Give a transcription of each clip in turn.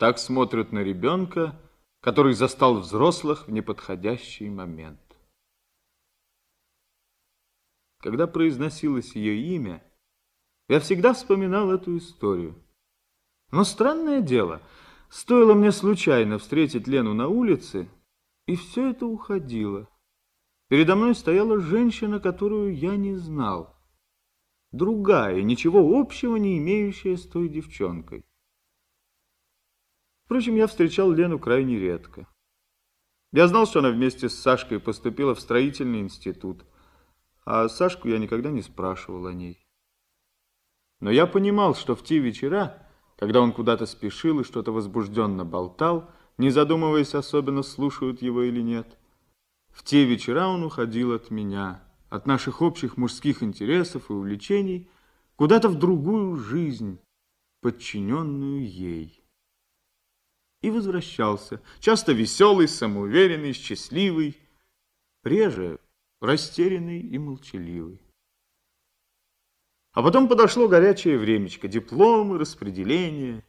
Так смотрят на ребенка, который застал взрослых в неподходящий момент. Когда произносилось ее имя, я всегда вспоминал эту историю. Но странное дело, стоило мне случайно встретить Лену на улице, и все это уходило. Передо мной стояла женщина, которую я не знал. Другая, ничего общего не имеющая с той девчонкой. Впрочем, я встречал Лену крайне редко. Я знал, что она вместе с Сашкой поступила в строительный институт, а Сашку я никогда не спрашивал о ней. Но я понимал, что в те вечера, когда он куда-то спешил и что-то возбужденно болтал, не задумываясь особенно, слушают его или нет, в те вечера он уходил от меня, от наших общих мужских интересов и увлечений, куда-то в другую жизнь, подчиненную ей и возвращался, часто веселый, самоуверенный, счастливый, реже растерянный и молчаливый. А потом подошло горячее времечко, дипломы, распределение.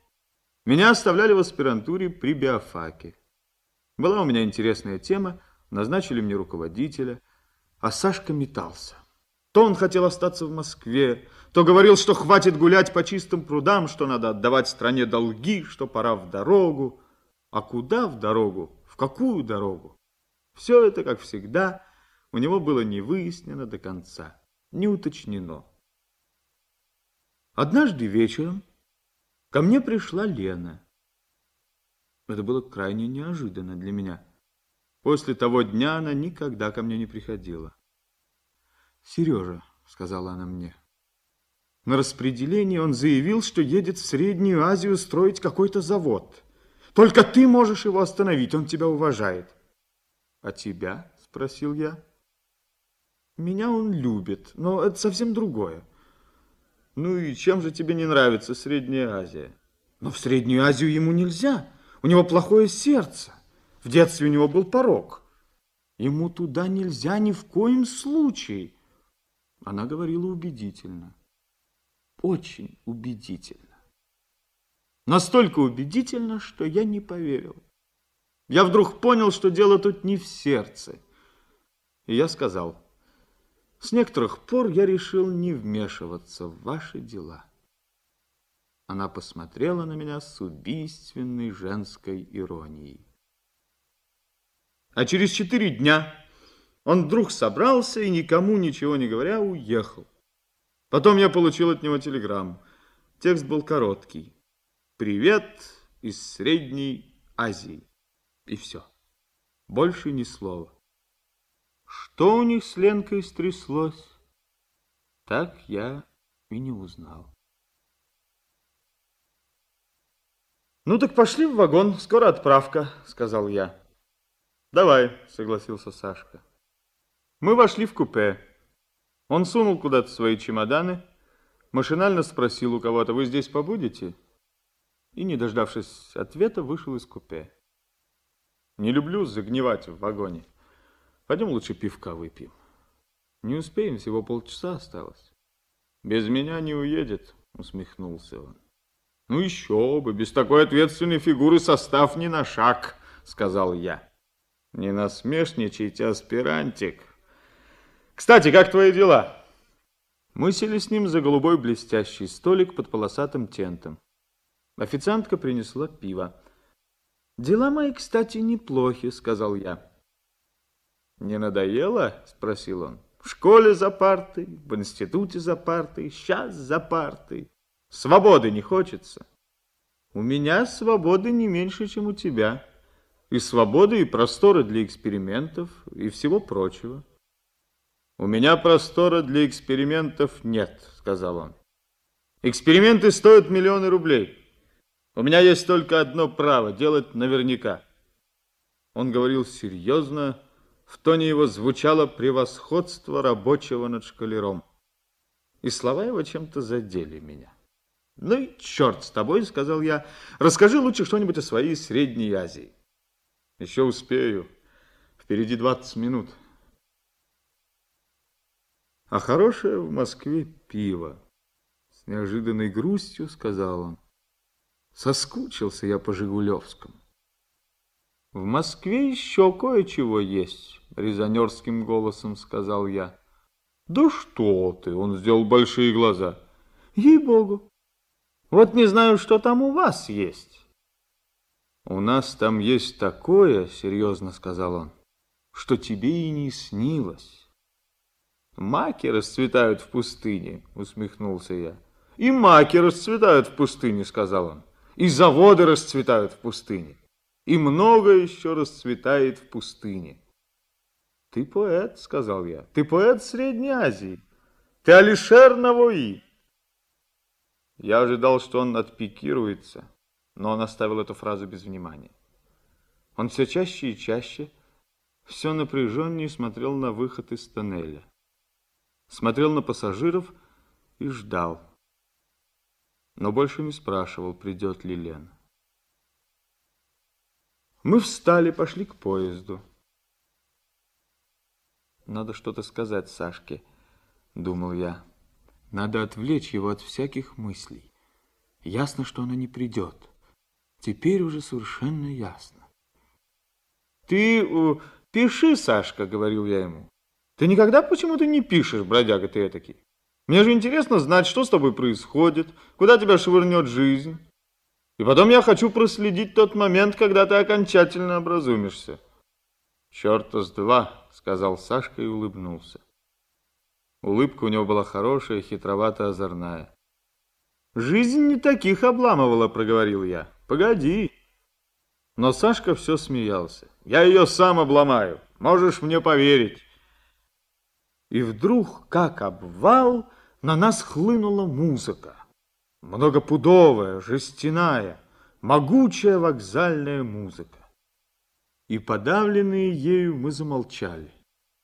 Меня оставляли в аспирантуре при биофаке. Была у меня интересная тема, назначили мне руководителя, а Сашка метался. То он хотел остаться в Москве, то говорил, что хватит гулять по чистым прудам, что надо отдавать стране долги, что пора в дорогу. А куда в дорогу? В какую дорогу? Все это, как всегда, у него было не выяснено до конца, не уточнено. Однажды вечером ко мне пришла Лена. Это было крайне неожиданно для меня. После того дня она никогда ко мне не приходила. «Сережа», — сказала она мне, — на распределении он заявил, что едет в Среднюю Азию строить какой-то завод — только ты можешь его остановить, он тебя уважает. А тебя? Спросил я. Меня он любит, но это совсем другое. Ну и чем же тебе не нравится Средняя Азия? Но в Среднюю Азию ему нельзя. У него плохое сердце. В детстве у него был порог. Ему туда нельзя ни в коем случае. Она говорила убедительно. Очень убедительно. Настолько убедительно, что я не поверил. Я вдруг понял, что дело тут не в сердце. И я сказал, с некоторых пор я решил не вмешиваться в ваши дела. Она посмотрела на меня с убийственной женской иронией. А через четыре дня он вдруг собрался и, никому ничего не говоря, уехал. Потом я получил от него телеграмму. Текст был короткий. Привет из Средней Азии. И все. Больше ни слова. Что у них с Ленкой стряслось, так я и не узнал. «Ну так пошли в вагон, скоро отправка», — сказал я. «Давай», — согласился Сашка. Мы вошли в купе. Он сунул куда-то свои чемоданы, машинально спросил у кого-то, «Вы здесь побудете?» И, не дождавшись ответа, вышел из купе. Не люблю загнивать в вагоне. Пойдем лучше пивка выпьем. Не успеем, всего полчаса осталось. Без меня не уедет, усмехнулся он. Ну еще бы, без такой ответственной фигуры состав не на шаг, сказал я. Не насмешничайте, аспирантик. Кстати, как твои дела? Мы сели с ним за голубой блестящий столик под полосатым тентом. Официантка принесла пиво. «Дела мои, кстати, неплохи», — сказал я. «Не надоело?» — спросил он. «В школе за партой, в институте за партой, сейчас за партой. Свободы не хочется?» «У меня свободы не меньше, чем у тебя. И свободы, и просторы для экспериментов, и всего прочего». «У меня простора для экспериментов нет», — сказал он. «Эксперименты стоят миллионы рублей». У меня есть только одно право – делать наверняка. Он говорил серьезно, в тоне его звучало превосходство рабочего над шкалером. И слова его чем-то задели меня. «Ну и черт с тобой», — сказал я, — «расскажи лучше что-нибудь о своей Средней Азии». «Еще успею. Впереди 20 минут». «А хорошее в Москве пиво», — с неожиданной грустью сказал он. Соскучился я по Жигулевскому. В Москве еще кое-чего есть, резонерским голосом сказал я. Да что ты, он сделал большие глаза. Ей-богу. Вот не знаю, что там у вас есть. У нас там есть такое, серьезно сказал он, что тебе и не снилось. Маки расцветают в пустыне, усмехнулся я. И маки расцветают в пустыне, сказал он. И заводы расцветают в пустыне. И много еще расцветает в пустыне. Ты поэт, сказал я. Ты поэт Средней Азии. Ты Алишер Навои. Я ожидал, что он отпикируется, но он оставил эту фразу без внимания. Он все чаще и чаще, все напряженнее смотрел на выход из тоннеля. Смотрел на пассажиров и ждал но больше не спрашивал, придет ли Лена. Мы встали, пошли к поезду. Надо что-то сказать Сашке, думал я. Надо отвлечь его от всяких мыслей. Ясно, что она не придет. Теперь уже совершенно ясно. Ты э, пиши, Сашка, говорил я ему. Ты никогда почему-то не пишешь, бродяга ты этакий? Мне же интересно знать, что с тобой происходит, куда тебя швырнет жизнь. И потом я хочу проследить тот момент, когда ты окончательно образумишься. Черта с два, сказал Сашка и улыбнулся. Улыбка у него была хорошая, хитровато-озорная. «Жизнь не таких обламывала», — проговорил я. «Погоди». Но Сашка все смеялся. «Я ее сам обломаю, можешь мне поверить». И вдруг, как обвал, на нас хлынула музыка. Многопудовая, жестяная, могучая вокзальная музыка. И подавленные ею мы замолчали.